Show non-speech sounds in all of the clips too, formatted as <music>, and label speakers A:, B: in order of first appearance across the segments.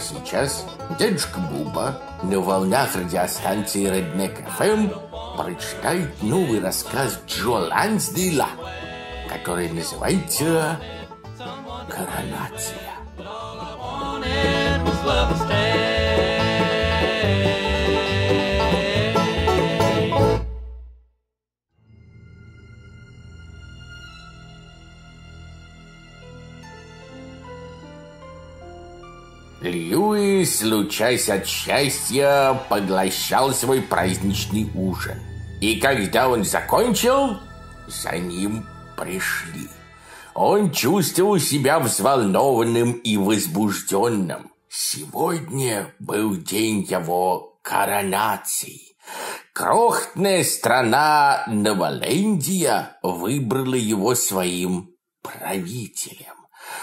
A: Сейчас дедушка Буба на волнах радиостанции Redneck FM прочитает новый рассказ Джо Лансдейла, который называется «Коронация». Льюис, лучась от счастья, поглощал свой праздничный ужин. И когда он закончил, за ним пришли. Он чувствовал себя взволнованным и возбужденным. Сегодня был день его коронации. Крохотная страна Новолендия выбрала его своим правителем.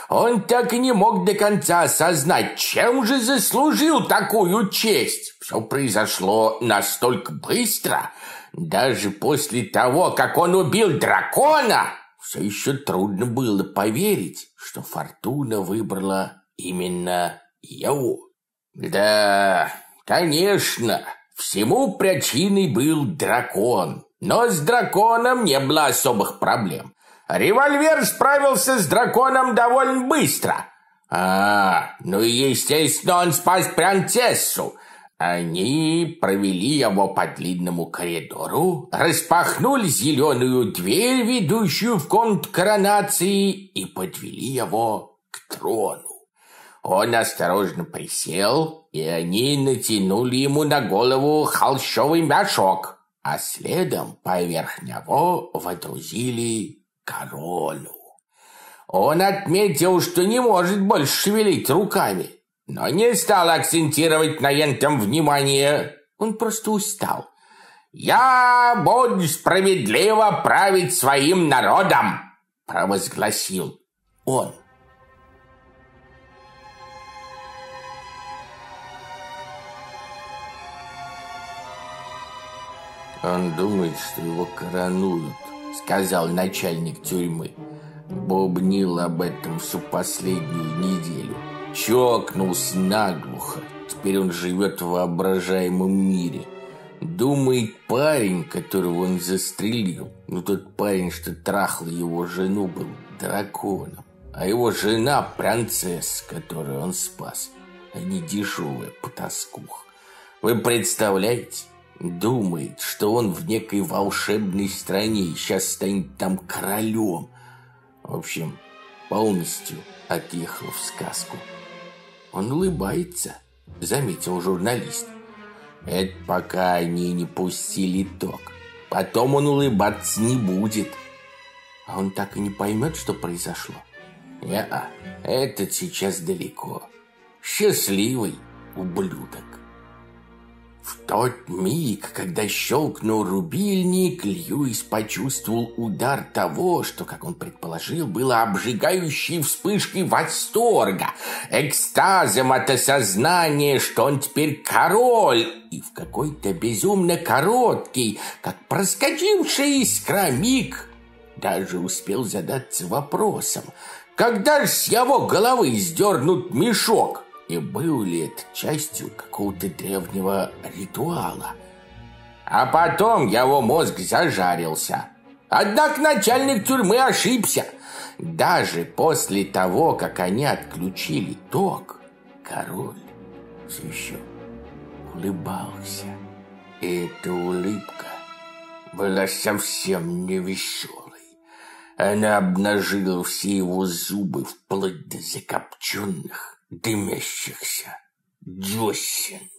A: Он так и не мог до конца осознать, чем же заслужил такую честь. Все произошло настолько быстро, даже после того, как он убил дракона, все еще трудно было поверить, что Фортуна выбрала именно его. Да, конечно, всему причиной был дракон. Но с драконом не было особых проблем. Револьвер справился с драконом довольно быстро. А, ну и естественно он спас принцессу. Они провели его по длинному коридору, распахнули зеленую дверь, ведущую в комнату коронации, и подвели его к трону. Он осторожно присел, и они натянули ему на голову холщовый мешок, а следом поверх него водрузили корону. Он отметил, что не может больше шевелить руками, но не стал акцентировать на этом внимание. Он просто устал. «Я буду справедливо править своим народом!» провозгласил он. Он думает, что его коронуют сказал начальник тюрьмы. Бубнил об этом всю последнюю неделю. Чокнулся наглухо. Теперь он живет в воображаемом мире. Думает парень, которого он застрелил. Ну, тот парень, что трахал его жену, был драконом. А его жена – принцесса, которую он спас. Не дешевая потаскуха. Вы представляете? Думает, что он в некой волшебной стране и сейчас станет там королем. В общем, полностью отъехал в сказку. Он улыбается, заметил журналист. Это пока они не пустили ток. Потом он улыбаться не будет. А он так и не поймет, что произошло. Не-а, этот сейчас далеко. Счастливый ублюдок. В тот миг, когда щелкнул рубильник, Льюис почувствовал удар того, что, как он предположил, было обжигающей вспышкой восторга, экстазом от осознания, что он теперь король, и в какой-то безумно короткий, как проскочивший искра миг, даже успел задаться вопросом, когда же с его головы сдернут мешок, и был ли это частью какого-то древнего ритуала. А потом его мозг зажарился. Однако начальник тюрьмы ошибся. Даже после того, как они отключили ток, король все еще улыбался. И эта улыбка была совсем не веселой. Она обнажила все его зубы вплоть до закопченных дымящихся десен.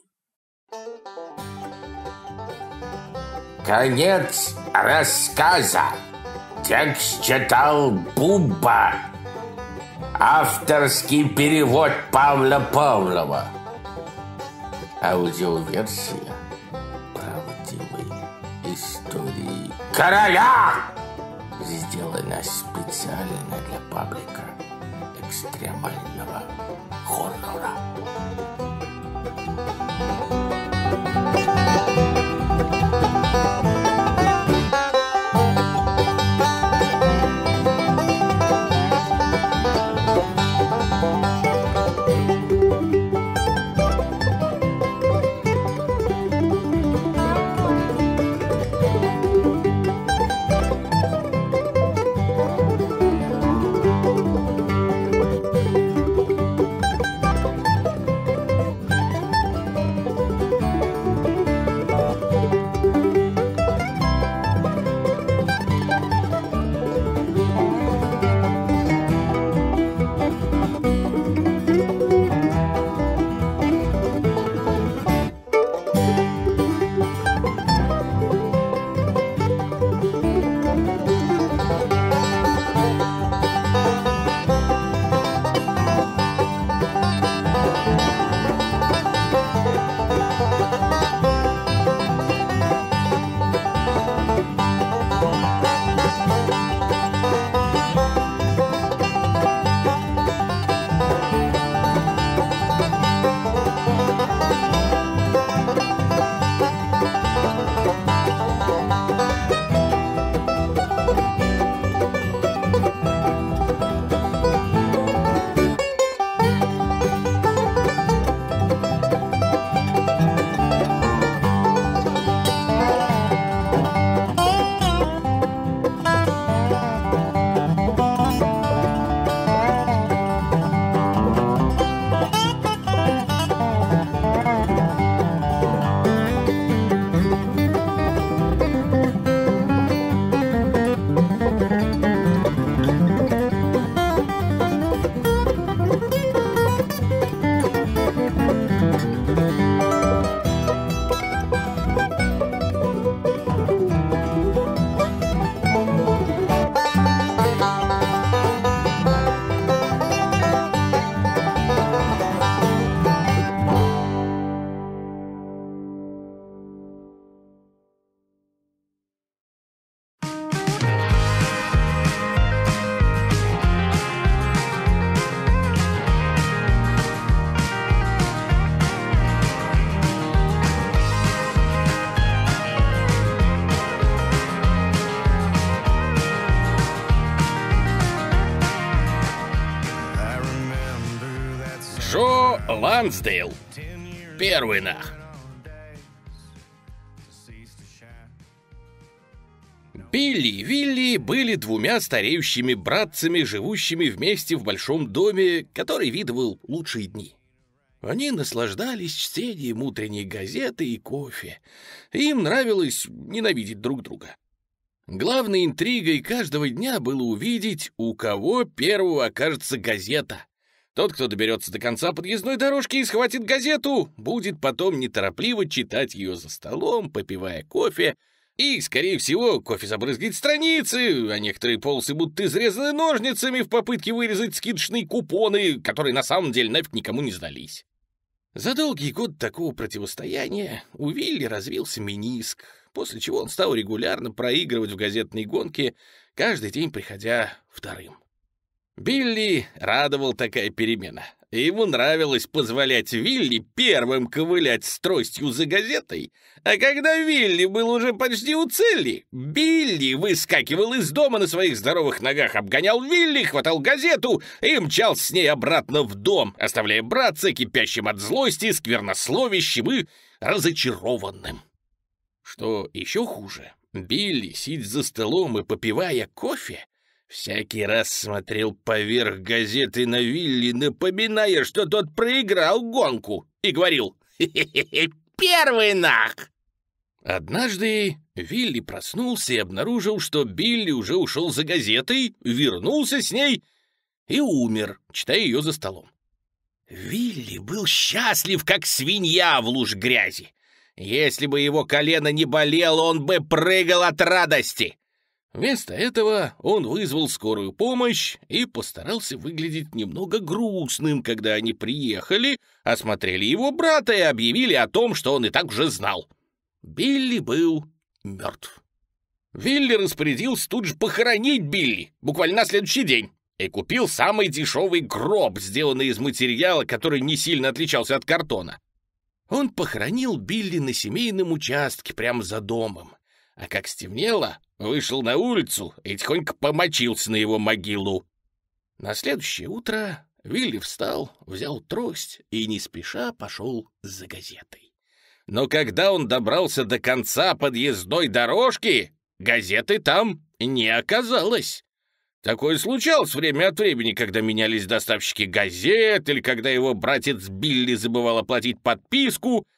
A: Конец рассказа. Текст читал Буба. Авторский перевод Павла Павлова. Аудиоверсия правдивой истории короля сделана специально для паблика экстремального これだ Лансдейл. Первый нах. Билли и Вилли были двумя стареющими братцами, живущими вместе в большом доме, который видывал лучшие дни. Они наслаждались чтением утренней газеты и кофе. Им нравилось ненавидеть друг друга. Главной интригой каждого дня было увидеть, у кого первого окажется газета. Тот, кто доберется до конца подъездной дорожки и схватит газету, будет потом неторопливо читать ее за столом, попивая кофе, и, скорее всего, кофе забрызгает страницы, а некоторые полосы будут изрезаны ножницами в попытке вырезать скидочные купоны, которые на самом деле нафиг никому не сдались. За долгий год такого противостояния у Вилли развился миниск, после чего он стал регулярно проигрывать в газетной гонке, каждый день приходя вторым. Билли радовал такая перемена. Ему нравилось позволять Вилли первым ковылять с тростью за газетой, а когда Вилли был уже почти у цели, Билли выскакивал из дома на своих здоровых ногах, обгонял Вилли, хватал газету и мчал с ней обратно в дом, оставляя братца кипящим от злости, сквернословящим и разочарованным. Что еще хуже, Билли, сидя за столом и попивая кофе, Всякий раз смотрел поверх газеты на Вилли, напоминая, что тот проиграл гонку, и говорил «Хе-хе-хе, первый нах!» Однажды Вилли проснулся и обнаружил, что Билли уже ушел за газетой, вернулся с ней и умер, читая ее за столом. Вилли был счастлив, как свинья в луж грязи. Если бы его колено не болело, он бы прыгал от радости. Вместо этого он вызвал скорую помощь и постарался выглядеть немного грустным, когда они приехали, осмотрели его брата и объявили о том, что он и так уже знал. Билли был мертв. Вилли распорядился тут же похоронить Билли, буквально на следующий день, и купил самый дешевый гроб, сделанный из материала, который не сильно отличался от картона. Он похоронил Билли на семейном участке прямо за домом, а как стемнело, вышел на улицу и тихонько помочился на его могилу. На следующее утро Вилли встал, взял трость и не спеша пошел за газетой. Но когда он добрался до конца подъездной дорожки, газеты там не оказалось. Такое случалось время от времени, когда менялись доставщики газет или когда его братец Билли забывал оплатить подписку —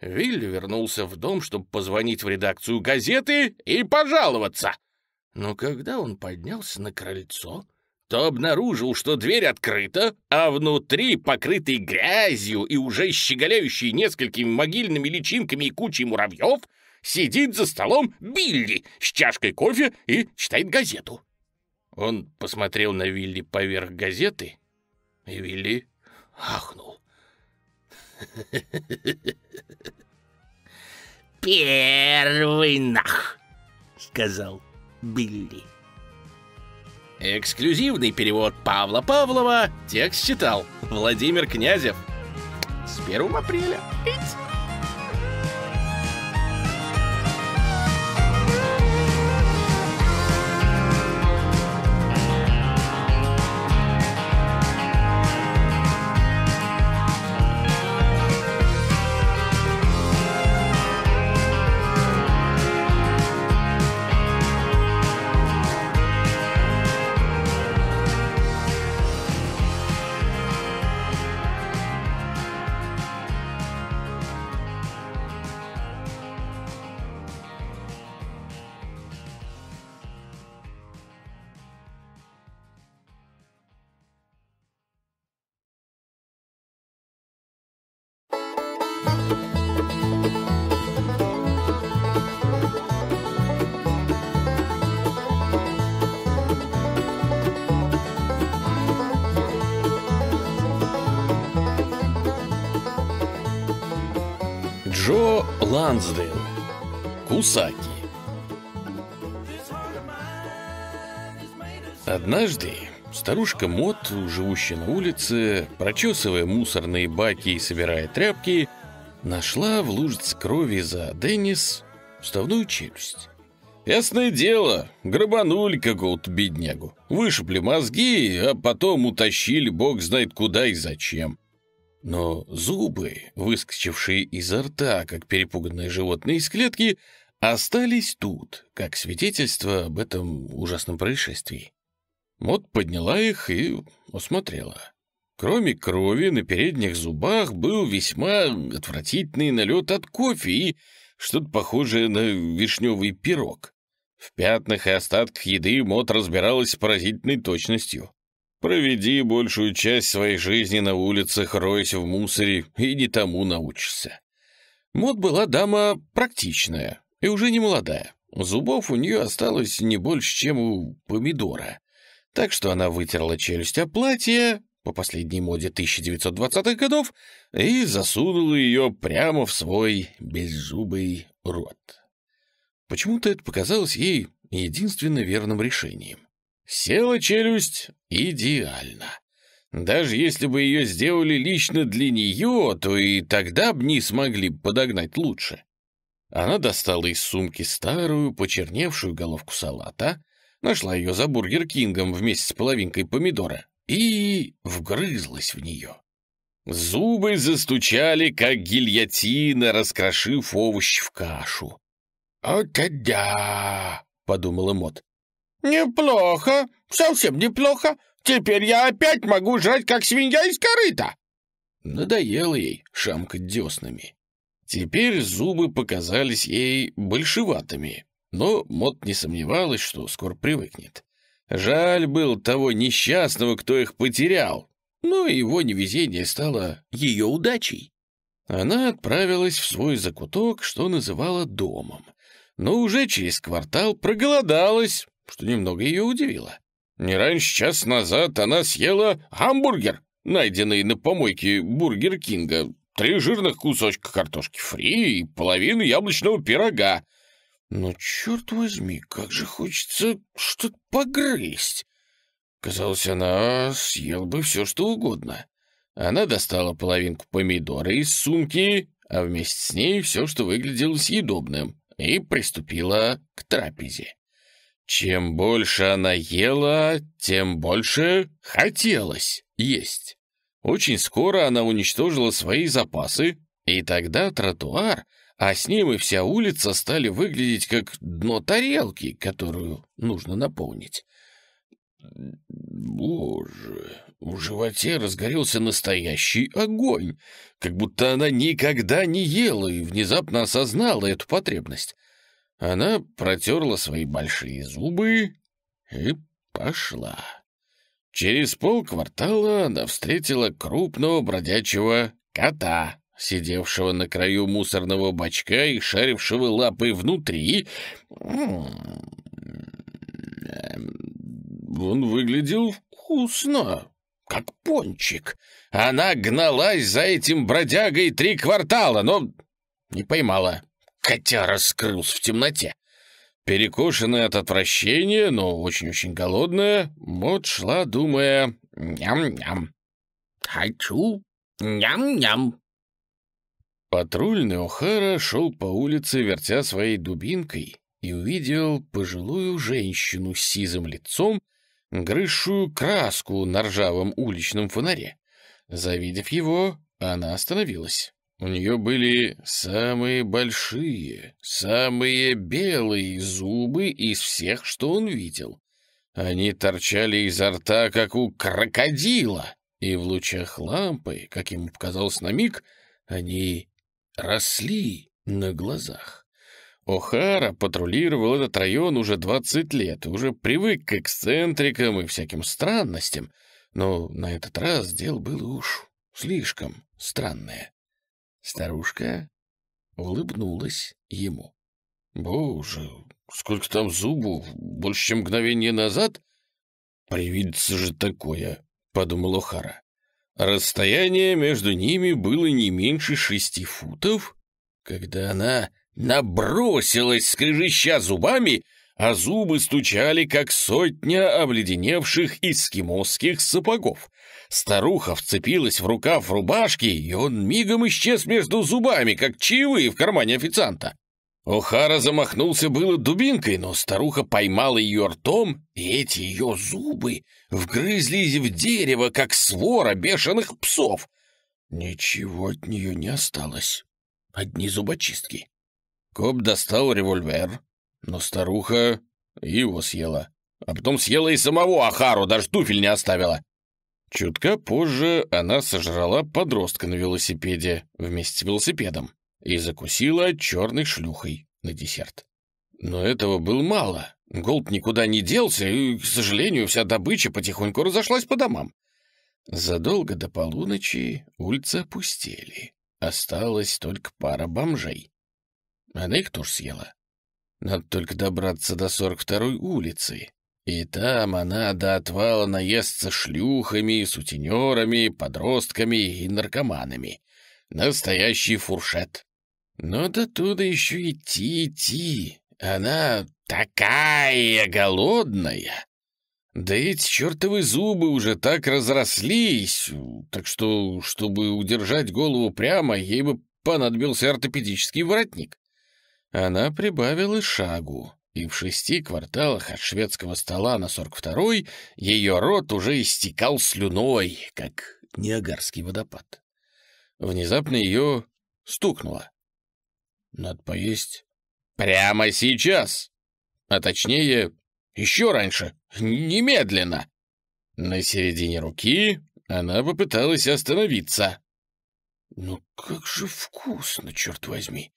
A: Вилли вернулся в дом, чтобы позвонить в редакцию газеты и пожаловаться. Но когда он поднялся на крыльцо, то обнаружил, что дверь открыта, а внутри, покрытый грязью и уже щеголяющий несколькими могильными личинками и кучей муравьев, сидит за столом Билли с чашкой кофе и читает газету. Он посмотрел на Вилли поверх газеты, и Вилли ахнул. <laughs>
B: «Первый нах!» — сказал Билли.
A: Эксклюзивный перевод Павла Павлова. Текст читал Владимир Князев. С 1 апреля. Джо Однажды старушка Мот, живущая на улице, прочесывая мусорные баки и собирая тряпки, нашла в лужице крови за Деннис вставную челюсть. Ясное дело, грабанули какого-то беднягу, вышибли мозги, а потом утащили бог знает куда и зачем. но зубы, выскочившие изо рта, как перепуганные животные из клетки, остались тут, как свидетельство об этом ужасном происшествии. Мот подняла их и осмотрела. Кроме крови, на передних зубах был весьма отвратительный налет от кофе и что-то похожее на вишневый пирог. В пятнах и остатках еды Мот разбиралась с поразительной точностью. Проведи большую часть своей жизни на улицах, роясь в мусоре, и не тому научишься. Мот была дама практичная и уже не молодая. Зубов у нее осталось не больше, чем у помидора. Так что она вытерла челюсть о платье, по последней моде 1920-х годов и засунула ее прямо в свой беззубый рот. Почему-то это показалось ей единственно верным решением. Села челюсть идеально. Даже если бы ее сделали лично для нее, то и тогда бы не смогли подогнать лучше. Она достала из сумки старую, почерневшую головку салата, нашла ее за Бургер Кингом вместе с половинкой помидора и вгрызлась в нее. Зубы застучали, как гильотина, раскрошив овощ в кашу. «Это да!» — подумала Мот. «Неплохо, совсем неплохо. Теперь я опять могу жрать, как свинья из корыта!» Надоело ей шамкать деснами. Теперь зубы показались ей большеватыми, но Мот не сомневалась, что скоро привыкнет. Жаль был того несчастного, кто их потерял, но его невезение стало ее удачей. Она отправилась в свой закуток, что называла домом, но уже через квартал проголодалась, что немного ее удивило. Не раньше час назад она съела гамбургер, найденный на помойке Бургер Кинга, три жирных кусочка картошки фри и половину яблочного пирога, но, черт возьми, как же хочется что-то погрызть. Казалось, она съела бы все, что угодно. Она достала половинку помидора из сумки, а вместе с ней все, что выглядело съедобным, и приступила к трапезе. Чем больше она ела, тем больше хотелось есть. Очень скоро она уничтожила свои запасы, и тогда тротуар а с ним и вся улица стали выглядеть как дно тарелки, которую нужно наполнить. Боже, в животе разгорелся настоящий огонь, как будто она никогда не ела и внезапно осознала эту потребность. Она протерла свои большие зубы и пошла. Через полквартала она встретила крупного бродячего кота, сидевшего на краю мусорного бачка и шарившего лапой внутри. Он выглядел вкусно, как пончик. Она гналась за этим бродягой три квартала, но не поймала. Хотя раскрылся в темноте. Перекошенная от отвращения, но очень-очень голодная, Мот шла, думая «Ням-ням». «Хочу ням-ням». Патрульный О'Хара шел по улице, вертя своей дубинкой, и увидел пожилую женщину с сизым лицом, грызшую краску на ржавом уличном фонаре. Завидев его, она остановилась. У нее были самые большие, самые белые зубы из всех, что он видел. Они торчали изо рта, как у крокодила, и в лучах лампы, как ему показалось на миг, они росли на глазах. О'Хара патрулировал этот район уже 20 лет, уже привык к эксцентрикам и всяким странностям, но на этот раз дело было уж слишком странное. Старушка улыбнулась ему. «Боже, сколько там зубов! Больше, чем мгновение назад? Привидится же такое!» — подумал О'Хара. Расстояние между ними было не меньше шести футов, когда она набросилась, скрежеща зубами, а зубы стучали, как сотня обледеневших эскимосских сапогов. Старуха вцепилась в рукав рубашки, и он мигом исчез между зубами, как чаевые в кармане официанта. Охара замахнулся было дубинкой, но старуха поймала ее ртом, и эти ее зубы вгрызлись в дерево, как свора бешеных псов. Ничего от нее не осталось. Одни зубочистки. Коп достал револьвер, но старуха его съела. А потом съела и самого Ахару, даже туфель не оставила. Чутка позже она сожрала подростка на велосипеде вместе с велосипедом и закусила черной шлюхой на десерт. Но этого было мало. Голод никуда не делся, и, к сожалению, вся добыча потихоньку разошлась по домам. Задолго до полуночи улицы опустели. Осталась только пара бомжей. Она их тоже съела. Надо только добраться до 42-й улицы. И там она до отвала наестся шлюхами, сутенерами, подростками и наркоманами. Настоящий фуршет. Но до туда еще идти, идти. Она такая голодная. Да эти чертовы зубы уже так разрослись, так что, чтобы удержать голову прямо, ей бы понадобился ортопедический воротник. Она прибавила шагу, и в шести кварталах от шведского стола на 42-й ее рот уже истекал слюной, как Ниагарский водопад. Внезапно ее стукнуло. Надо поесть прямо сейчас, а точнее, еще раньше, немедленно. На середине руки она попыталась остановиться. Ну как же вкусно, черт возьми!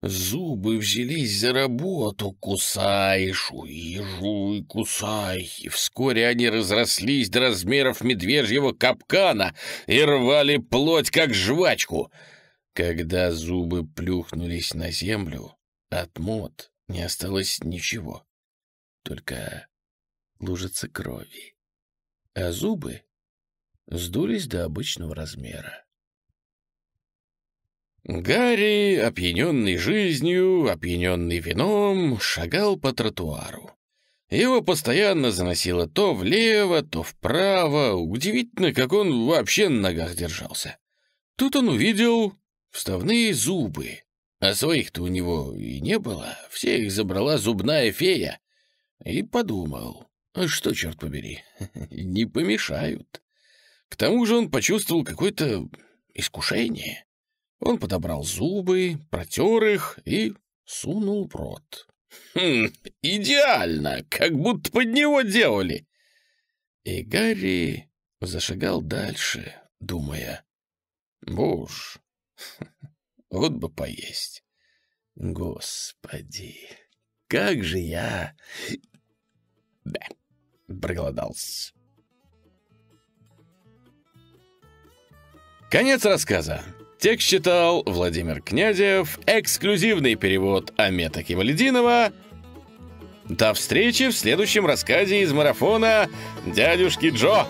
A: Зубы взялись за работу, кусай, жуй, жуй, кусай. И вскоре они разрослись до размеров медвежьего капкана и рвали плоть, как жвачку. Когда зубы плюхнулись на землю, от мод не осталось ничего, только лужица крови. А зубы сдулись до обычного размера. Гарри, опьяненный жизнью, опьяненный вином, шагал по тротуару. Его постоянно заносило то влево, то вправо. Удивительно, как он вообще на ногах держался. Тут он увидел вставные зубы. А своих-то у него и не было. Все их забрала зубная фея. И подумал, «А что, черт побери, <laughs> не помешают. К тому же он почувствовал какое-то искушение. Он подобрал зубы, протер их и сунул в рот. «Хм, идеально, как будто под него делали!» И Гарри зашагал дальше, думая, «Боже, <laughs> вот бы поесть! Господи, как же я...» <laughs> Да, проголодался. Конец рассказа. Текст читал Владимир Князев, эксклюзивный перевод Амета Кивалединова. До встречи в следующем рассказе из марафона «Дядюшки Джо».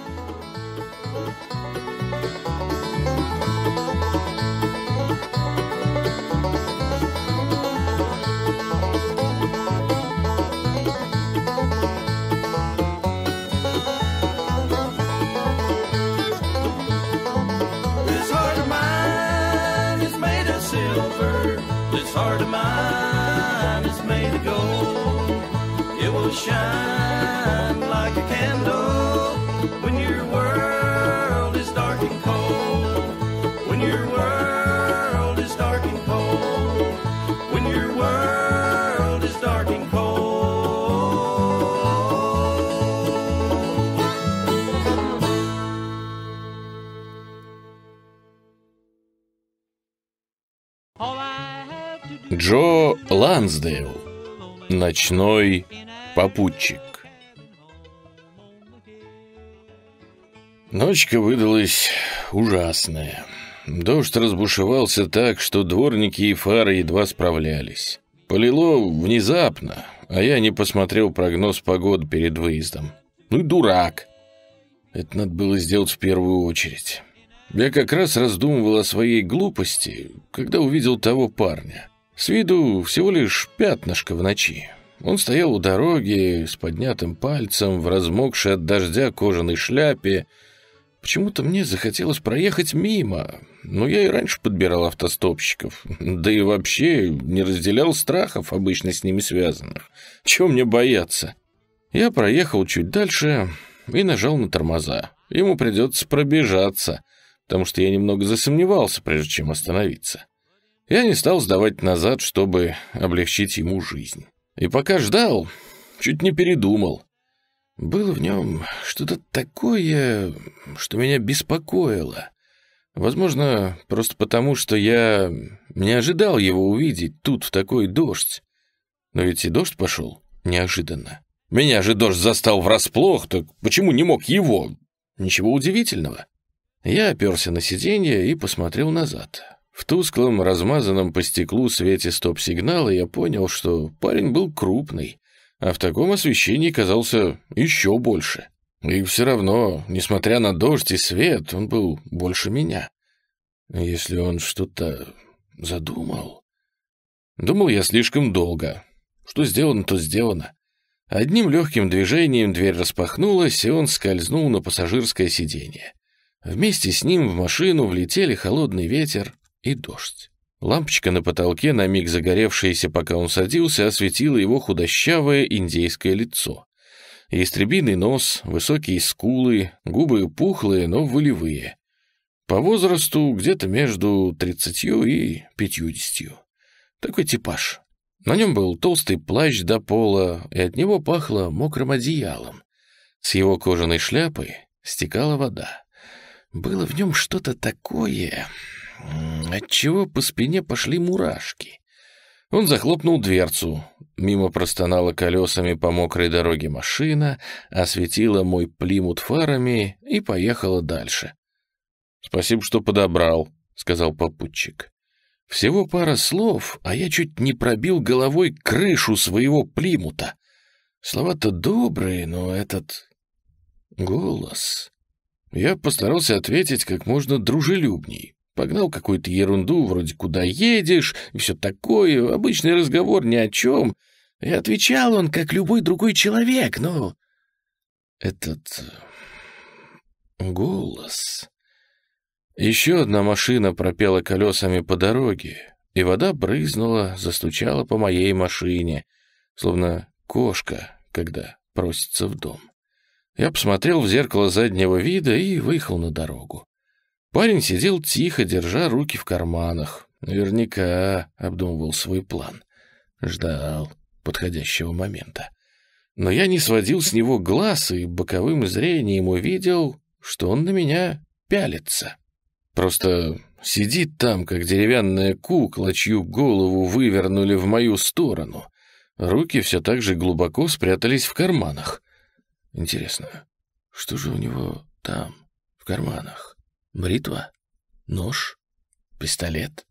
A: Лансдейл. Ночной Попутчик. Ночка выдалась ужасная. Дождь разбушевался так, что дворники и фары едва справлялись. Полило внезапно, а я не посмотрел прогноз погоды перед выездом. Ну и дурак. Это надо было сделать в первую очередь. Я как раз раздумывал о своей глупости, когда увидел того парня. С виду всего лишь пятнышко в ночи. Он стоял у дороги с поднятым пальцем в размокшей от дождя кожаной шляпе. Почему-то мне захотелось проехать мимо, но я и раньше подбирал автостопщиков, да и вообще не разделял страхов, обычно с ними связанных. Чего мне бояться? Я проехал чуть дальше и нажал на тормоза. Ему придется пробежаться. потому что я немного засомневался, прежде чем остановиться. Я не стал сдавать назад, чтобы облегчить ему жизнь. И пока ждал, чуть не передумал. Было в нем что-то такое, что меня беспокоило. Возможно, просто потому, что я не ожидал его увидеть тут в такой дождь. Но ведь и дождь пошел неожиданно. Меня же дождь застал врасплох, так почему не мог его? Ничего удивительного. Я оперся на сиденье и посмотрел назад. В тусклом, размазанном по стеклу свете стоп-сигнала я понял, что парень был крупный, а в таком освещении казался еще больше. И все равно, несмотря на дождь и свет, он был больше меня. Если он что-то задумал... Думал я слишком долго. Что сделано, то сделано. Одним легким движением дверь распахнулась, и он скользнул на пассажирское сиденье. Вместе с ним в машину влетели холодный ветер и дождь. Лампочка на потолке, на миг загоревшаяся, пока он садился, осветила его худощавое индейское лицо. Истребиный нос, высокие скулы, губы пухлые, но волевые. По возрасту где-то между тридцатью и пятьюдесятью. Такой типаж. На нем был толстый плащ до пола, и от него пахло мокрым одеялом. С его кожаной шляпы стекала вода. Было в нем что-то такое, отчего по спине пошли мурашки. Он захлопнул дверцу. Мимо простонала колесами по мокрой дороге машина, осветила мой плимут фарами и поехала дальше. «Спасибо, что подобрал», — сказал попутчик. Всего пара слов, а я чуть не пробил головой крышу своего плимута. Слова-то добрые, но этот голос... Я постарался ответить как можно дружелюбней. Погнал какую-то ерунду, вроде «куда едешь» и все такое, обычный разговор ни о чем. И отвечал он, как любой другой человек, но... Этот... голос... Еще одна машина пропела колесами по дороге, и вода брызнула, застучала по моей машине, словно кошка, когда просится в дом. Я посмотрел в зеркало заднего вида и выехал на дорогу. Парень сидел тихо, держа руки в карманах. Наверняка обдумывал свой план. Ждал подходящего момента. Но я не сводил с него глаз и боковым зрением увидел, что он на меня пялится. Просто сидит там, как деревянная кукла, чью голову вывернули в мою сторону. Руки все так же глубоко спрятались в карманах. Интересно, что же у него там, в карманах? Бритва? Нож? Пистолет?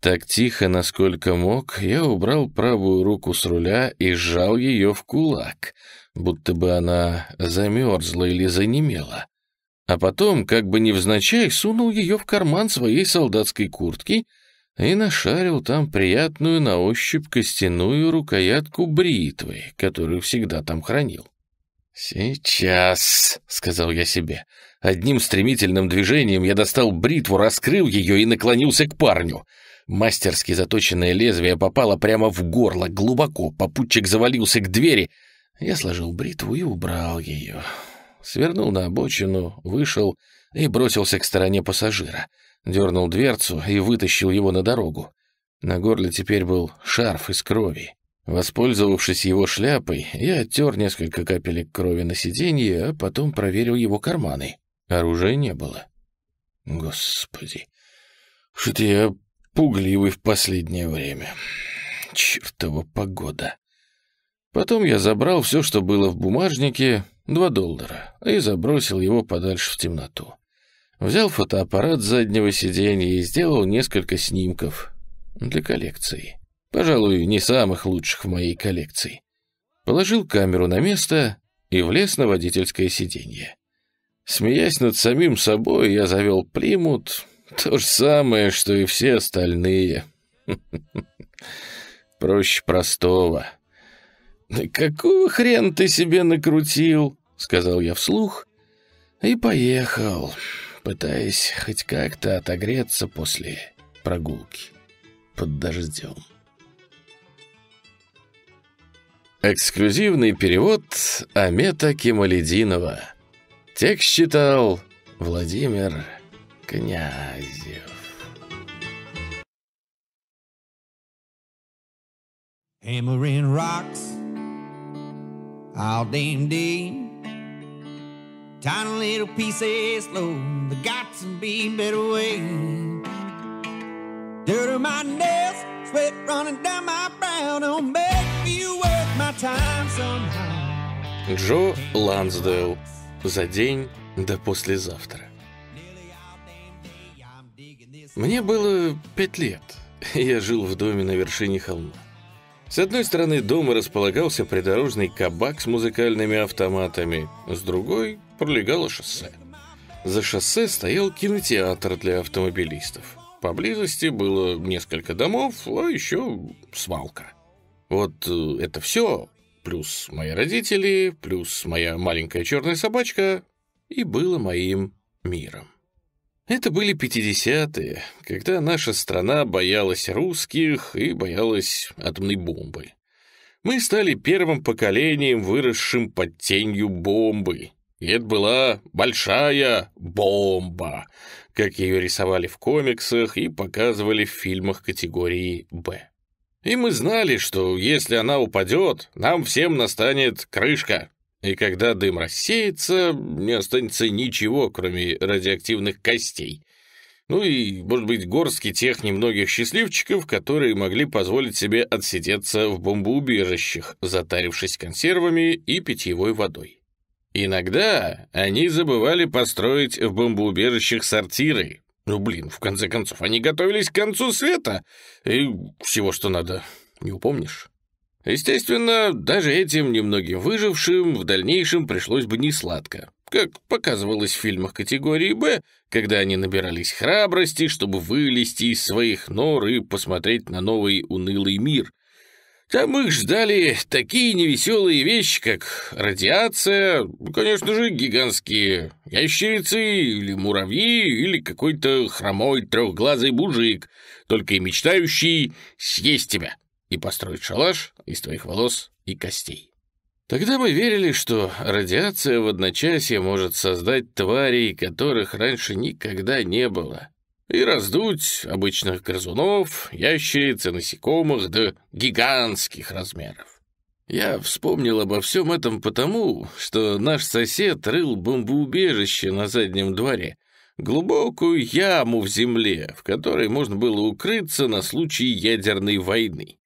A: Так тихо, насколько мог, я убрал правую руку с руля и сжал ее в кулак, будто бы она замерзла или занемела. А потом, как бы невзначай, сунул ее в карман своей солдатской куртки и нашарил там приятную на ощупь костяную рукоятку бритвы, которую всегда там хранил. «Сейчас», — сказал я себе, — Одним стремительным движением я достал бритву, раскрыл ее и наклонился к парню. Мастерски заточенное лезвие попало прямо в горло, глубоко. Попутчик завалился к двери. Я сложил бритву и убрал ее. Свернул на обочину, вышел и бросился к стороне пассажира. Дернул дверцу и вытащил его на дорогу. На горле теперь был шарф из крови. Воспользовавшись его шляпой, я оттер несколько капелек крови на сиденье, а потом проверил его карманы. Оружия не было. Господи, что-то я пугливый в последнее время. Чертова погода. Потом я забрал все, что было в бумажнике, два доллара, и забросил его подальше в темноту. Взял фотоаппарат с заднего сиденья и сделал несколько снимков для коллекции. Пожалуй, не самых лучших в моей коллекции. Положил камеру на место и влез на водительское сиденье. Смеясь над самим собой, я завел Плимут, то же самое, что и все остальные. <laughs> Проще простого. «Какого хрен ты себе накрутил?» — сказал я вслух и поехал, пытаясь хоть как-то отогреться после прогулки под дождем. Эксклюзивный перевод Амета Кемалединова Текст читал Владимир Князев.
C: Hammering rocks all damn day. Tiny little pieces slow, the got to be better way. Dirt on my nails, sweat running down my brow. Don't make me worth my time somehow.
A: Джо Лансдейл. За день до послезавтра. Мне было пять лет. Я жил в доме на вершине холма. С одной стороны дома располагался придорожный кабак с музыкальными автоматами, с другой пролегало шоссе. За шоссе стоял кинотеатр для автомобилистов. Поблизости было несколько домов, а еще свалка. Вот э, это все, плюс мои родители, плюс моя маленькая черная собачка, и было моим миром. Это были 50-е, когда наша страна боялась русских и боялась атомной бомбы. Мы стали первым поколением, выросшим под тенью бомбы. И это была большая бомба, как ее рисовали в комиксах и показывали в фильмах категории «Б». И мы знали, что если она упадет, нам всем настанет крышка, и когда дым рассеется, не останется ничего, кроме радиоактивных костей. Ну и, может быть, горстки тех немногих счастливчиков, которые могли позволить себе отсидеться в бомбоубежищах, затарившись консервами и питьевой водой. Иногда они забывали построить в бомбоубежищах сортиры. Ну, блин, в конце концов, они готовились к концу света, и всего, что надо, не упомнишь. Естественно, даже этим немногим выжившим в дальнейшем пришлось бы не сладко, как показывалось в фильмах категории «Б», когда они набирались храбрости, чтобы вылезти из своих нор и посмотреть на новый унылый мир. Там их ждали такие невеселые вещи, как радиация, ну, конечно же, гигантские ящерицы или муравьи, или какой-то хромой трехглазый мужик, только и мечтающий съесть тебя и построить шалаш из твоих волос и костей. Тогда мы верили, что радиация в одночасье может создать тварей, которых раньше никогда не было, и раздуть обычных грызунов, ящериц и насекомых до гигантских размеров. Я вспомнил обо всем этом потому, что наш сосед рыл бомбоубежище на заднем дворе, глубокую яму в земле, в которой можно было укрыться на случай ядерной войны.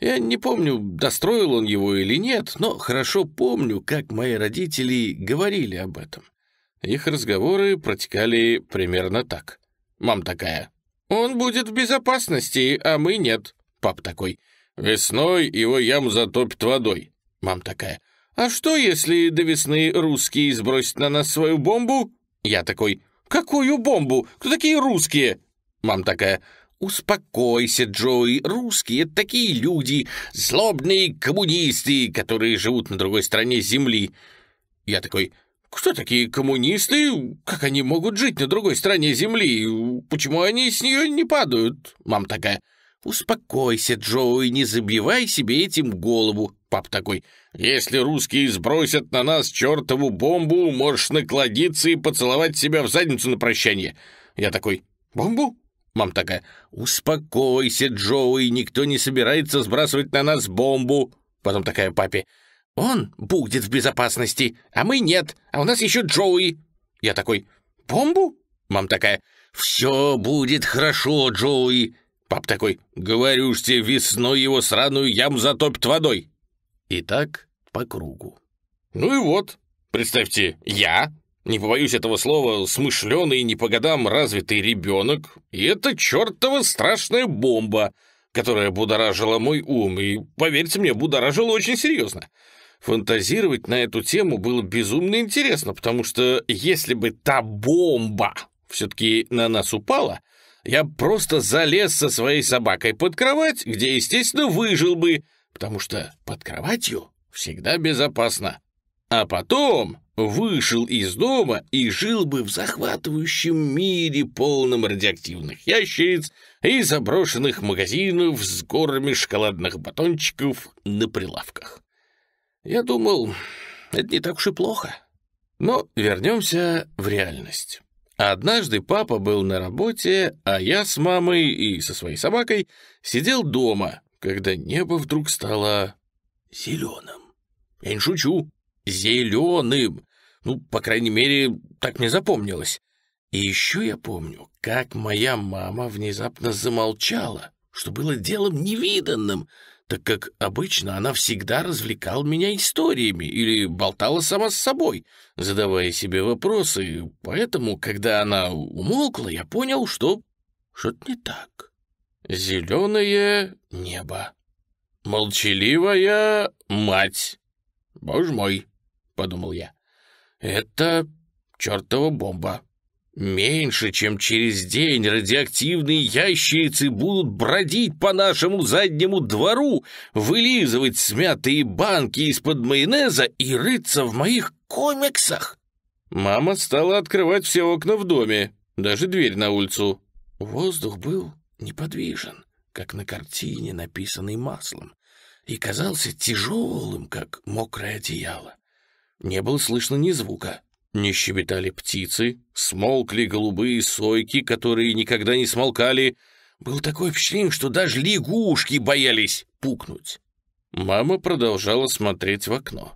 A: Я не помню, достроил он его или нет, но хорошо помню, как мои родители говорили об этом. Их разговоры протекали примерно так. Мам такая, «Он будет в безопасности, а мы нет». Пап такой, «Весной его яму затопит водой». Мам такая, «А что, если до весны русские сбросят на нас свою бомбу?» Я такой, «Какую бомбу? Кто такие русские?» Мам такая, «Успокойся, Джои, русские — такие люди, злобные коммунисты, которые живут на другой стороне земли». Я такой, «Кто такие коммунисты? Как они могут жить на другой стороне земли? Почему они с нее не падают?» Мам такая, «Успокойся, Джои, не забивай себе этим голову». Пап такой, «Если русские сбросят на нас чертову бомбу, можешь накладиться и поцеловать себя в задницу на прощание». Я такой, «Бомбу? Мам такая, «Успокойся, Джоуи, никто не собирается сбрасывать на нас бомбу». Потом такая папе, «Он будет в безопасности, а мы нет, а у нас еще Джоуи». Я такой, «Бомбу?» Мам такая, «Все будет хорошо, Джоуи». Пап такой, «Говорю ж тебе, весной его сраную яму затопит водой». И так по кругу. Ну и вот, представьте, я, не побоюсь этого слова, смышленый, не по годам развитый ребенок, и это чертова страшная бомба, которая будоражила мой ум, и, поверьте мне, будоражила очень серьезно. Фантазировать на эту тему было безумно интересно, потому что если бы та бомба все-таки на нас упала, я просто залез со своей собакой под кровать, где, естественно, выжил бы, потому что под кроватью всегда безопасно. А потом вышел из дома и жил бы в захватывающем мире, полном радиоактивных ящериц и заброшенных магазинов с горами шоколадных батончиков на прилавках. Я думал, это не так уж и плохо. Но вернемся в реальность. Однажды папа был на работе, а я с мамой и со своей собакой сидел дома, когда небо вдруг стало зеленым. Я не шучу, зеленым. Ну, по крайней мере, так мне запомнилось. И еще я помню, как моя мама внезапно замолчала, что было делом невиданным, так как обычно она всегда развлекала меня историями или болтала сама с собой, задавая себе вопросы, поэтому, когда она умолкла, я понял, что что-то не так. Зеленое небо. Молчаливая мать. Боже мой, — подумал я, — это чертова бомба. Меньше чем через день радиоактивные ящерицы будут бродить по нашему заднему двору, вылизывать смятые банки из-под майонеза и рыться в моих комиксах. Мама стала открывать все окна в доме, даже дверь на улицу. Воздух был неподвижен, как на картине, написанной маслом, и казался тяжелым, как мокрое одеяло. Не было слышно ни звука. Не щебетали птицы, смолкли голубые сойки, которые никогда не смолкали. Было такое впечатление, что даже лягушки боялись пукнуть. Мама продолжала смотреть в окно.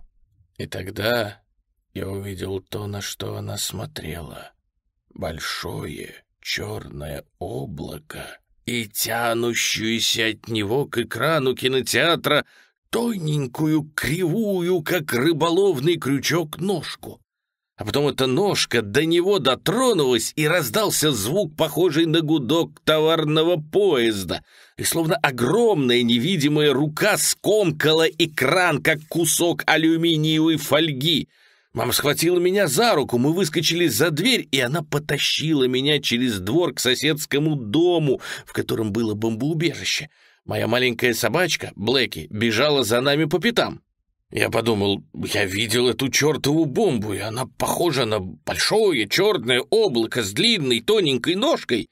A: И тогда я увидел то, на что она смотрела. Большое черное облако и тянущуюся от него к экрану кинотеатра тоненькую, кривую, как рыболовный крючок, ножку. А потом эта ножка до него дотронулась, и раздался звук, похожий на гудок товарного поезда. И словно огромная невидимая рука скомкала экран, как кусок алюминиевой фольги. Мама схватила меня за руку, мы выскочили за дверь, и она потащила меня через двор к соседскому дому, в котором было бомбоубежище. Моя маленькая собачка, Блэки, бежала за нами по пятам. Я подумал, я видел эту чертову бомбу, и она похожа на большое черное облако с длинной тоненькой ножкой.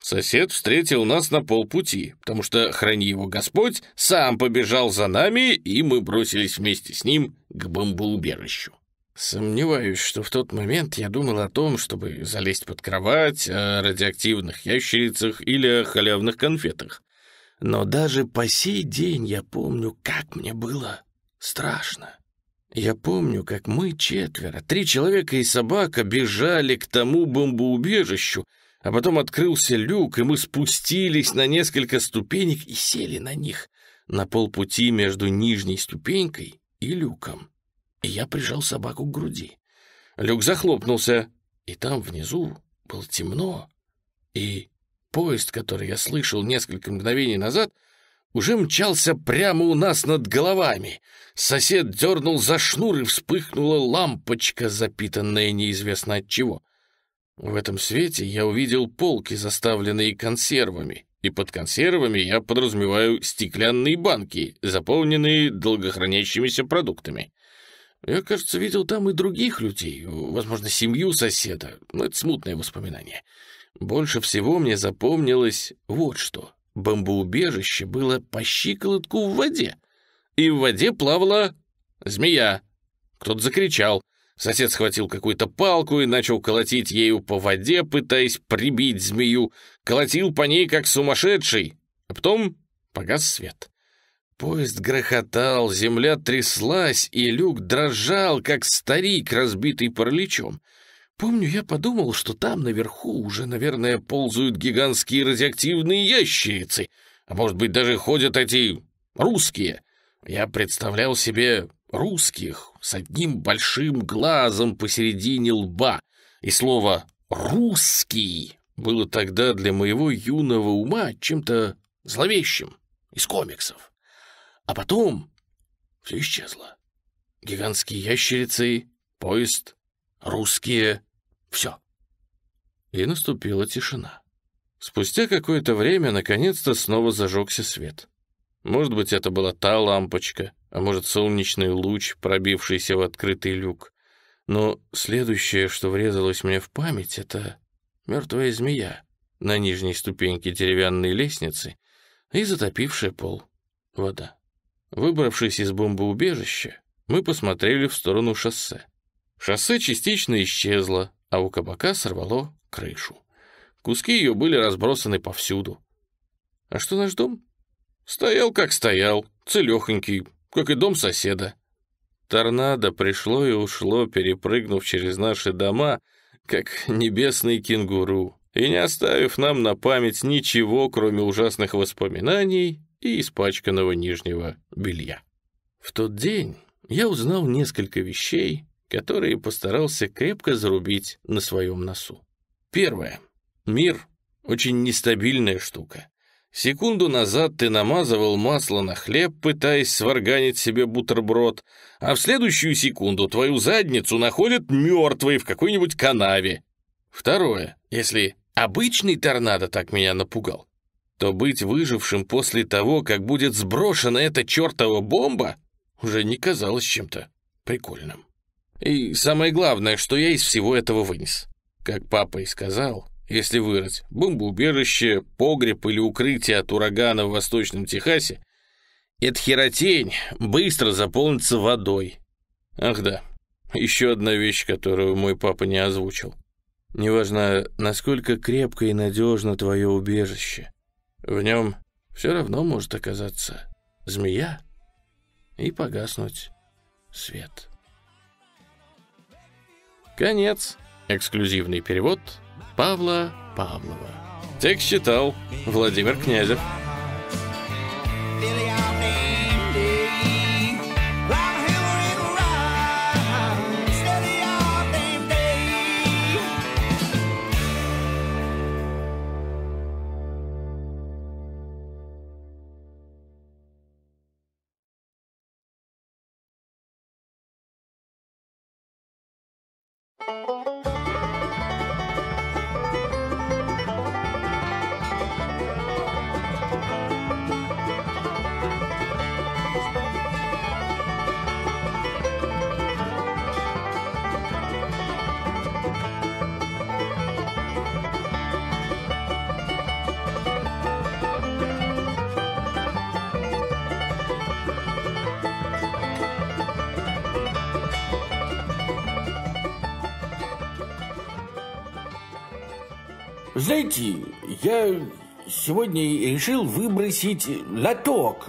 A: Сосед встретил нас на полпути, потому что, храни его Господь, сам побежал за нами, и мы бросились вместе с ним к бомбоубежищу. Сомневаюсь, что в тот момент я думал о том, чтобы залезть под кровать, о радиоактивных ящерицах или о халявных конфетах. Но даже по сей день я помню, как мне было страшно. Я помню, как мы четверо, три человека и собака, бежали к тому бомбоубежищу, а потом открылся люк, и мы спустились на несколько ступенек и сели на них, на полпути между нижней ступенькой и люком. И я прижал собаку к груди. Люк захлопнулся, и там внизу было темно, и поезд, который я слышал несколько мгновений назад, уже мчался прямо у нас над головами. Сосед дернул за шнур, и вспыхнула лампочка, запитанная неизвестно от чего. В этом свете я увидел полки, заставленные консервами, и под консервами я подразумеваю стеклянные банки, заполненные долгохранящимися продуктами. Я, кажется, видел там и других людей, возможно, семью соседа, но это смутное воспоминание. Больше всего мне запомнилось вот что — Бомбоубежище было по щиколотку в воде, и в воде плавала змея. Кто-то закричал. Сосед схватил какую-то палку и начал колотить ею по воде, пытаясь прибить змею. Колотил по ней, как сумасшедший. А потом погас свет. Поезд грохотал, земля тряслась, и люк дрожал, как старик, разбитый параличом. Помню, я подумал, что там наверху уже, наверное, ползают гигантские радиоактивные ящерицы, а может быть, даже ходят эти русские. Я представлял себе русских с одним большим глазом посередине лба, и слово «русский» было тогда для моего юного ума чем-то зловещим из комиксов. А потом все исчезло. Гигантские ящерицы, поезд, русские, все. И наступила тишина. Спустя какое-то время наконец-то снова зажегся свет. Может быть, это была та лампочка, а может, солнечный луч, пробившийся в открытый люк. Но следующее, что врезалось мне в память, это мертвая змея на нижней ступеньке деревянной лестницы и затопившая пол вода. Выбравшись из бомбоубежища, мы посмотрели в сторону шоссе. Шоссе частично исчезло, а у кабака сорвало
C: крышу. Куски ее были разбросаны повсюду. А что наш дом? Стоял, как стоял, целехонький, как и дом соседа. Торнадо пришло и ушло, перепрыгнув через наши дома, как небесный кенгуру, и не оставив нам на память ничего, кроме ужасных воспоминаний и испачканного нижнего белья. В тот день я узнал несколько вещей, которые постарался крепко зарубить на своем носу. Первое. Мир — очень нестабильная штука. Секунду назад ты намазывал масло на хлеб, пытаясь сварганить себе бутерброд, а в следующую секунду твою задницу находят мертвой в какой-нибудь канаве. Второе. Если обычный торнадо так меня напугал, то быть выжившим после того, как будет сброшена эта чертова бомба, уже не казалось чем-то прикольным. И самое главное, что я из всего этого вынес. Как папа и сказал, если вырыть бомбоубежище, погреб или укрытие от урагана в Восточном Техасе, эта херотень быстро заполнится водой. Ах да, еще одна вещь, которую мой папа не озвучил. Неважно, насколько крепко и надежно твое убежище, в нем все равно может оказаться змея и погаснуть свет. Конец. Эксклюзивный перевод – Павла Павлова. Текст читал Владимир Князев.
A: Знаете, я сегодня решил выбросить лоток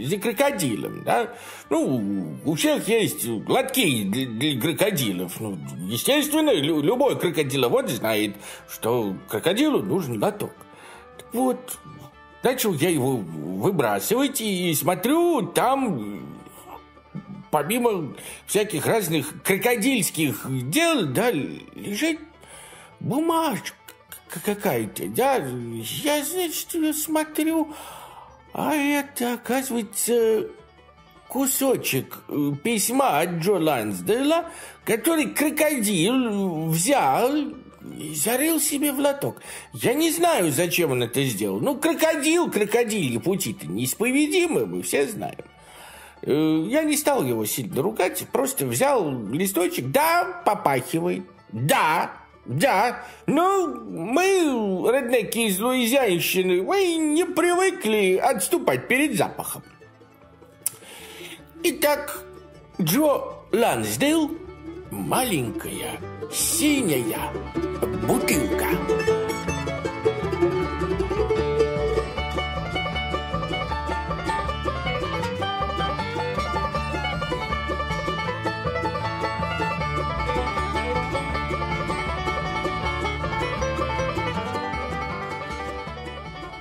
A: за крокодилом, да? Ну, у всех есть лотки для, для крокодилов. Ну, естественно, лю любой крокодиловод знает, что крокодилу нужен лоток. Так вот, начал я его выбрасывать и смотрю, там помимо всяких разных крокодильских дел, да, лежит бумажка какая-то, да? Я, значит, смотрю, а это, оказывается, кусочек э, письма от Джо Лансдейла, который крокодил взял и зарыл себе в лоток. Я не знаю, зачем он это сделал. Ну, крокодил, крокодильи пути-то неисповедимы, мы все знаем. Э, я не стал его сильно ругать, просто взял листочек. Да, попахивает. Да, да, но мы, роднеки из Луизианщины, мы не привыкли отступать перед запахом. Итак, Джо Лансдейл – маленькая синяя бутылка.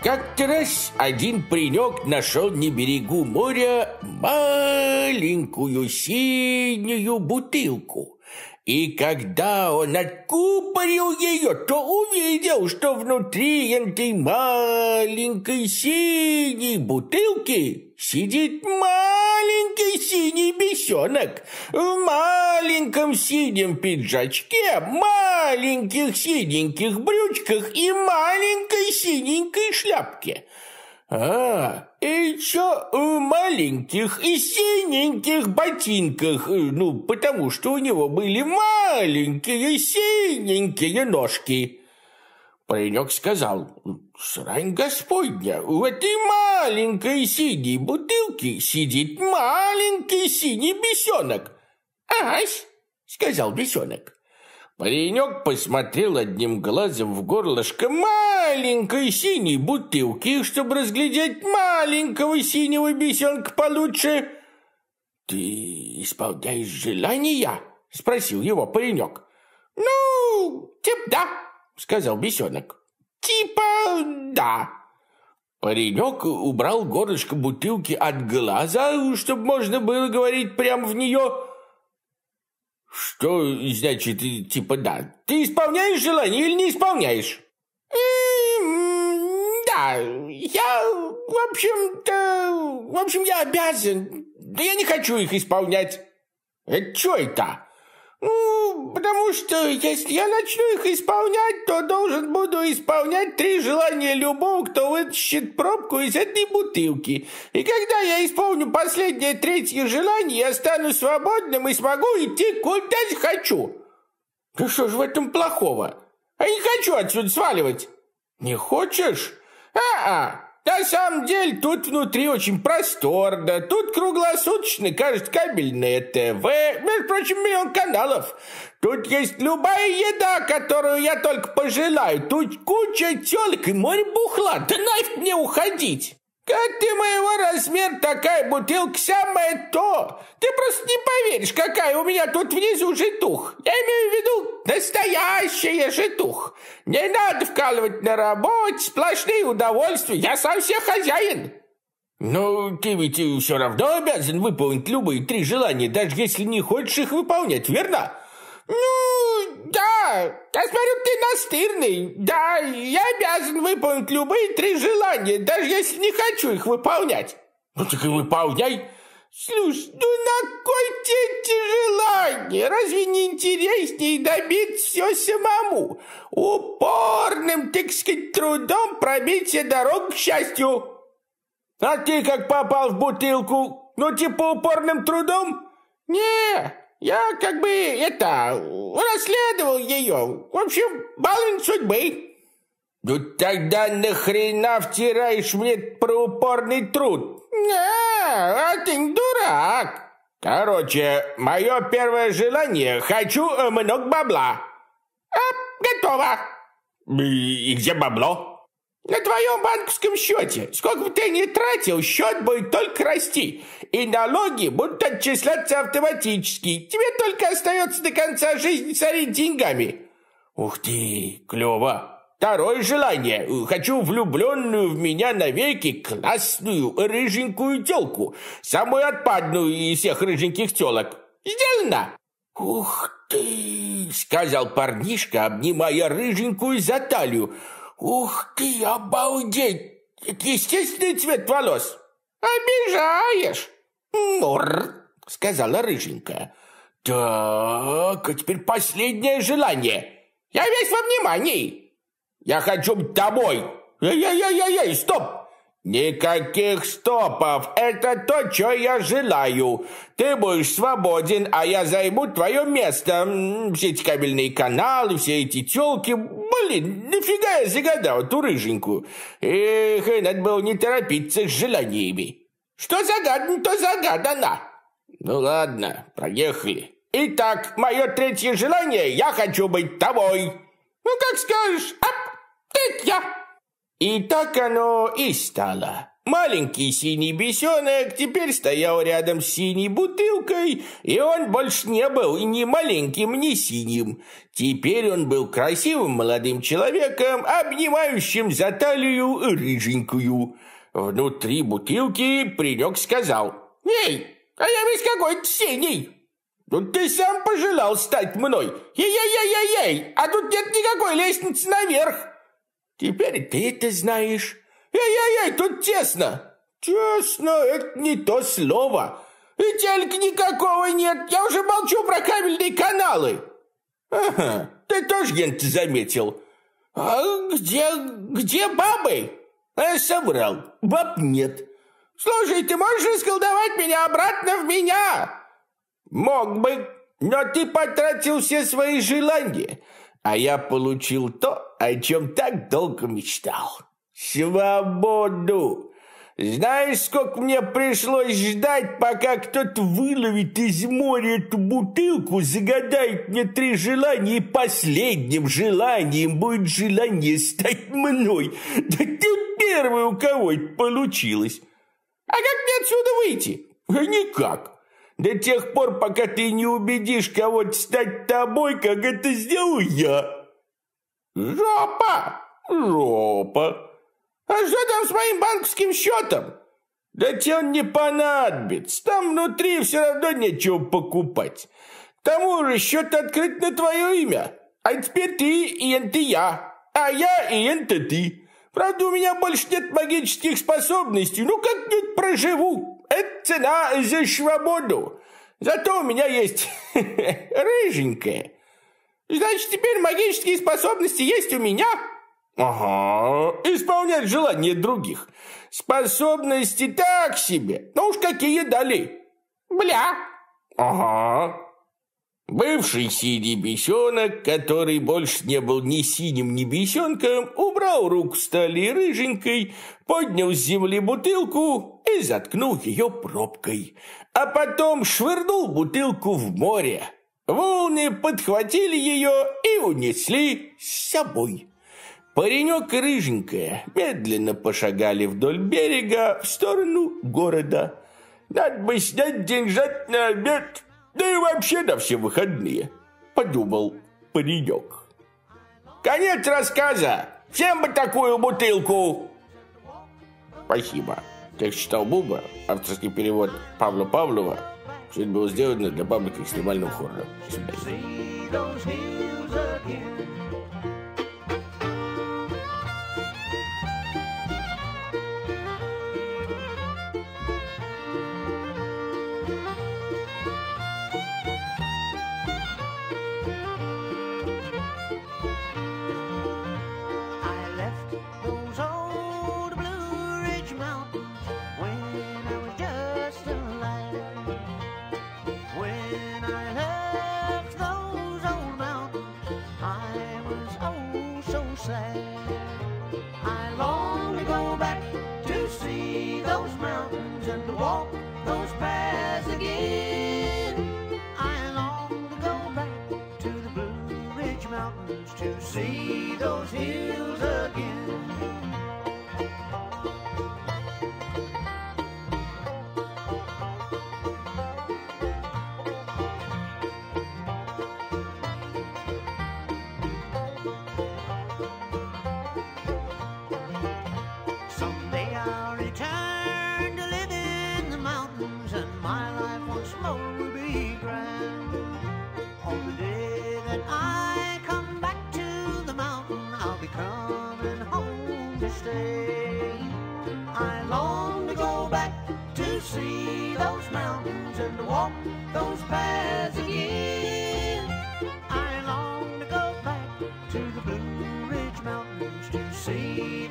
A: Как-то раз один паренек нашел на берегу моря маленькую синюю бутылку. И когда он откупорил ее, то увидел, что внутри этой маленькой синей бутылки сидит маленький синий бесенок в маленьком синем пиджачке, маленьких синеньких брючках и маленькой синенькой шляпке. А, и еще в маленьких и синеньких ботинках, ну, потому что у него были маленькие синенькие ножки. Паренек сказал, «Срань господня, в этой маленькой синей бутылке сидит маленький синий бесенок». «Ась», — сказал бесенок, Паренек посмотрел одним глазом в горлышко маленькой синей бутылки, чтобы разглядеть маленького синего бесенка получше. «Ты исполняешь желания?» — спросил его паренек. «Ну, типа да», — сказал бесенок. «Типа да». Паренек убрал горлышко бутылки от глаза, чтобы можно было говорить прямо в нее. «Что значит, типа да? Ты исполняешь желание или не исполняешь?» «Да, я, в общем-то, в общем, я обязан. Да я не хочу их исполнять». «Это что это?» Ну, потому что если я начну их исполнять, то должен буду исполнять три желания любого, кто вытащит пробку из этой бутылки. И когда я исполню последнее третье желание, я стану свободным и смогу идти куда хочу. Да что ж в этом плохого? А не хочу отсюда сваливать. Не хочешь? А-а, на самом деле тут внутри очень просторно, тут круглосуточно, кажется, кабельное ТВ, между прочим, миллион каналов. Тут есть любая еда, которую я только пожелаю, тут куча телок и море бухла, да нафиг мне уходить. Как ты моего размера, такая бутылка самое то. Ты просто не поверишь, какая у меня тут внизу житух. Я имею в виду настоящая житух. Не надо вкалывать на работе, сплошные удовольствия. Я сам себе хозяин. Ну, ты ведь все равно обязан выполнить любые три желания, даже если не хочешь их выполнять, верно? «Ну, да, я смотрю, ты настырный. Да, я обязан выполнить любые три желания, даже если не хочу их выполнять». «Ну так и выполняй». «Слушай, ну на кой тебе эти желания? Разве не интереснее добиться все самому? Упорным, так сказать, трудом пробить себе дорогу к счастью». «А ты как попал в бутылку? Ну, типа упорным трудом?» «Не, я как бы, это, расследовал ее. В общем, баллон судьбы. Ну тогда нахрена втираешь мне про упорный труд? Не, а ты дурак. Короче, мое первое желание, хочу много бабла. А, готово. И где бабло? На твоем банковском счете, сколько бы ты ни тратил, счет будет только расти, и налоги будут отчисляться автоматически. Тебе только остается до конца жизни царить деньгами. Ух ты, клево. Второе желание. Хочу влюбленную в меня навеки классную рыженькую телку, самую отпадную из всех рыженьких телок. Сделано. Ух ты, сказал парнишка, обнимая рыженькую за талию. «Ух ты, обалдеть! Естественный цвет волос!» «Обижаешь!» «Нур!» — сказала рыженькая. «Так, а теперь последнее желание. Я весь во внимании. Я хочу тобой. Эй-эй-эй-эй, стоп! «Никаких стопов! Это то, что я желаю! Ты будешь свободен, а я займу твое место! Все эти кабельные каналы, все эти телки... Блин, нафига я загадал эту рыженькую? Эх, надо было не торопиться с желаниями! Что загадано, то загадано! Ну ладно, проехали. Итак, мое третье желание — я хочу быть тобой! Ну, как скажешь, ап, ты я!» И так оно и стало. Маленький синий бесенок теперь стоял рядом с синей бутылкой, и он больше не был ни маленьким, ни синим. Теперь он был красивым молодым человеком, обнимающим за талию рыженькую. Внутри бутылки прилег сказал, «Эй, а я весь какой-то синий!» «Ну ты сам пожелал стать мной! Ей-ей-ей-ей-ей! А тут нет никакой лестницы наверх!» Теперь ты это знаешь. Эй-эй-эй, тут тесно. Тесно, это не то слово. И телька никакого нет. Я уже молчу про кабельные каналы. Ага, ты тоже где-то заметил. А где, где бабы? А я соврал. Баб нет. Слушай, ты можешь расколдовать меня обратно в меня? Мог бы, но ты потратил все свои желания а я получил то, о чем так долго мечтал. Свободу! Знаешь, сколько мне пришлось ждать, пока кто-то выловит из моря эту бутылку, загадает мне три желания, и последним желанием будет желание стать мной. Да ты первый, у кого это получилось. А как мне отсюда выйти? Никак. До тех пор, пока ты не убедишь кого-то стать тобой, как это сделаю я. Жопа! Жопа! А что там с моим банковским счетом? Да тебе он не понадобится. Там внутри все равно нечего покупать. К тому же счет открыт на твое имя. А теперь ты и это я. А я и это ты. Правда, у меня больше нет магических способностей. Ну, как-нибудь проживу. Цена за свободу. Зато у меня есть <laughs> рыженькая. Значит, теперь магические способности есть у меня? Ага, исполнять желания других. Способности так себе. Ну уж какие дали. Бля. Ага. Бывший синий бесенок, который больше не был ни синим, ни бесенком, убрал руку стали рыженькой, поднял с земли бутылку и заткнул ее пробкой. А потом швырнул бутылку в море. Волны подхватили ее и унесли с собой. Паренек и рыженькая медленно пошагали вдоль берега в сторону города. Надо бы снять деньжат на обед, да и вообще на все выходные, подумал паренек. Конец рассказа. Всем бы такую бутылку. Спасибо. Текст читал Буба, авторский перевод Павла Павлова. Все это было сделано для паблика экстремального хоррора. До свидания.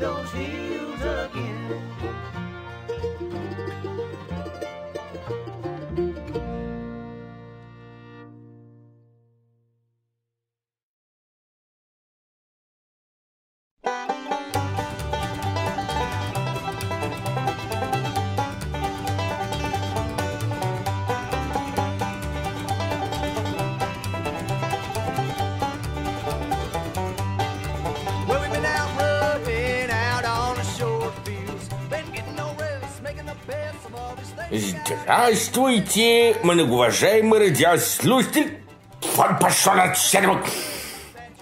A: don't hear. Здравствуйте, многоуважаемый радиослушатель. Он пошел отсюда.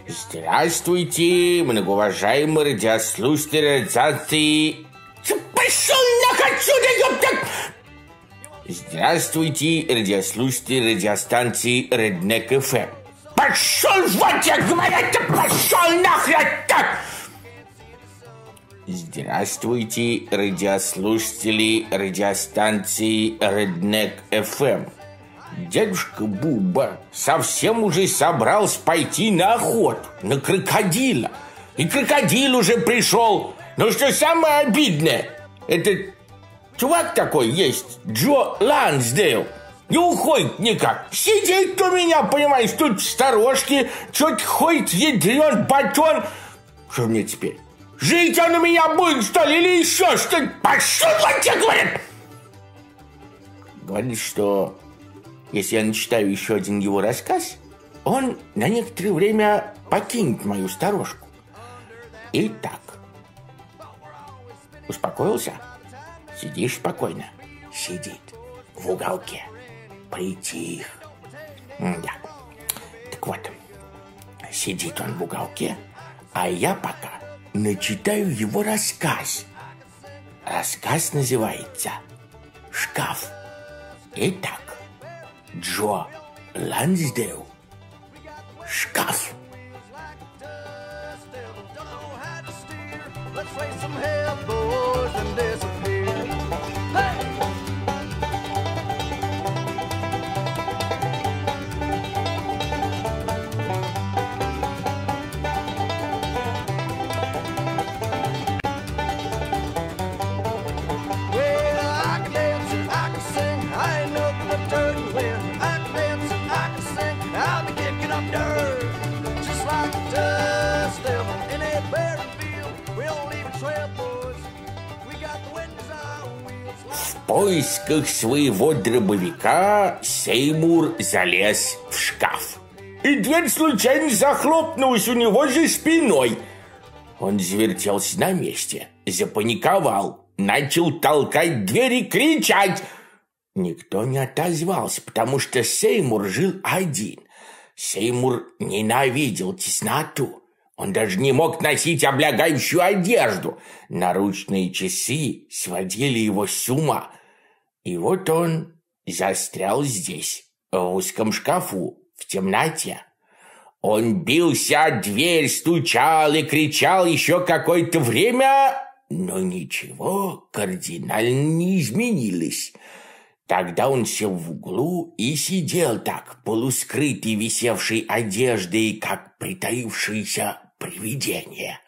A: Здравствуйте, многоуважаемый радиослушатель радиации. Пошел нахуй отсюда, ёпта! Здравствуйте, радиослушатели радиостанции Redneck FM. Пошел, вот я говорю, ты пошел нахрен так! Здравствуйте, радиослушатели радиостанции Redneck FM. Дядюшка Буба совсем уже собрался пойти на охоту, на крокодила. И крокодил уже пришел. Но что самое обидное, этот чувак такой есть, Джо Лансдейл, не уходит никак. Сидит у меня, понимаешь, тут в сторожке, что-то ходит, ядрен батон. Что мне теперь? Жить он у меня будет, что ли, или еще что-нибудь? Пошел, тебе говорят! Говорит, что если я начитаю еще один его рассказ, он на некоторое время покинет мою сторожку. Итак, успокоился? Сидишь спокойно. Сидит в уголке. Притих. Да. Так вот, сидит он в уголке, а я пока начитаю его рассказ. Рассказ называется «Шкаф». Итак, Джо Лансдейл «Шкаф». Поисках своего дробовика Сеймур залез в шкаф. И дверь случайно захлопнулась у него за спиной. Он завертелся на месте, запаниковал, начал толкать дверь и кричать. Никто не отозвался, потому что Сеймур жил один. Сеймур ненавидел тесноту. Он даже не мог носить облягающую одежду. Наручные часы сводили его с ума. И вот он застрял здесь, в узком шкафу, в темноте. Он бился о дверь, стучал и кричал еще какое-то время, но ничего кардинально не изменилось. Тогда он сел в углу и сидел так, полускрытый висевшей одеждой, как притаившееся привидение.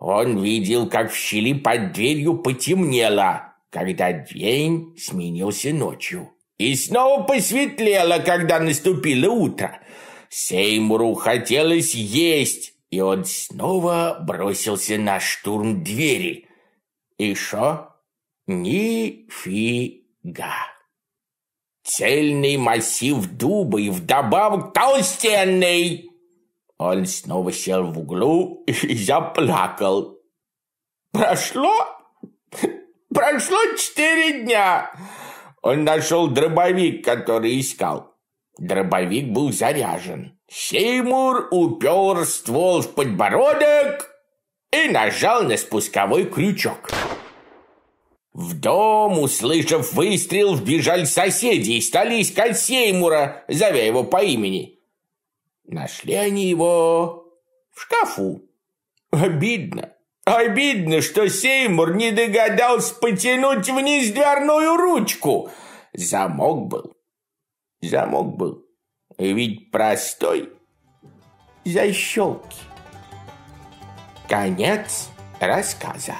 A: Он видел, как в щели под дверью потемнело, когда день сменился ночью. И снова посветлело, когда наступило утро. Сеймуру хотелось есть, и он снова бросился на штурм двери. И шо? Нифига. Цельный массив дуба и вдобавок толстенный. Он снова сел в углу <laughs> и заплакал. Прошло Прошло четыре дня. Он нашел дробовик, который искал. Дробовик был заряжен. Сеймур упер ствол в подбородок и нажал на спусковой крючок. В дом, услышав выстрел, вбежали соседи и стали искать Сеймура, зовя его по имени. Нашли они его в шкафу. Обидно. Обидно, что Сеймур не догадался потянуть вниз дверную ручку. Замок был. Замок был. Ведь простой. Защелки. Конец рассказа.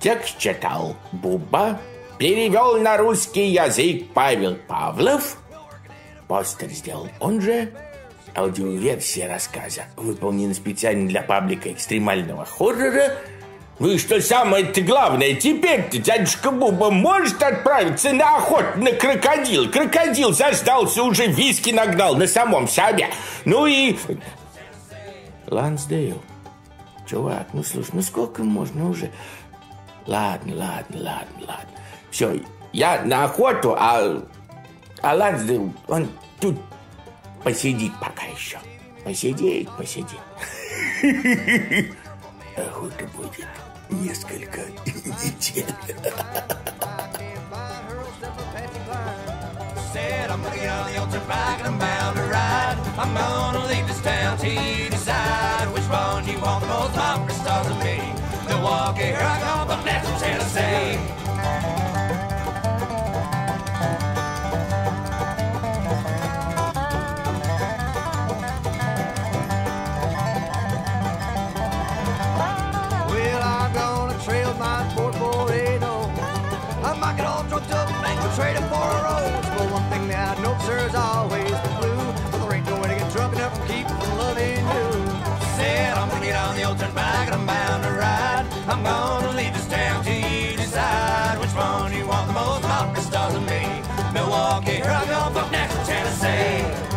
A: Текст читал Буба, перевел на русский язык Павел Павлов. Постер сделал он же. Аудиоверсия рассказа выполнена специально для паблика экстремального хоррора. Ну и что самое-то главное, теперь-то дядюшка Буба может отправиться на охоту на крокодил. Крокодил заждался, уже виски нагнал на самом себе. Ну и... Лансдейл, чувак, ну слушай, ну сколько можно уже? Ладно, ладно, ладно, ладно. Все, я на охоту, а, а Лансдейл, он тут посидеть пока еще. Посидеть, посидеть. Охота будет несколько недель. Said I'm gonna get on the ultra bike and I'm bound to ride. I'm gonna leave this town till you decide which one you want the most. My stars of me. Milwaukee, here I come, but that's Tennessee. I'm gonna leave this town to you. Decide which one you want the most. Malcolm stars and me. Milwaukee,
B: here I go, fuck Nashville, Tennessee.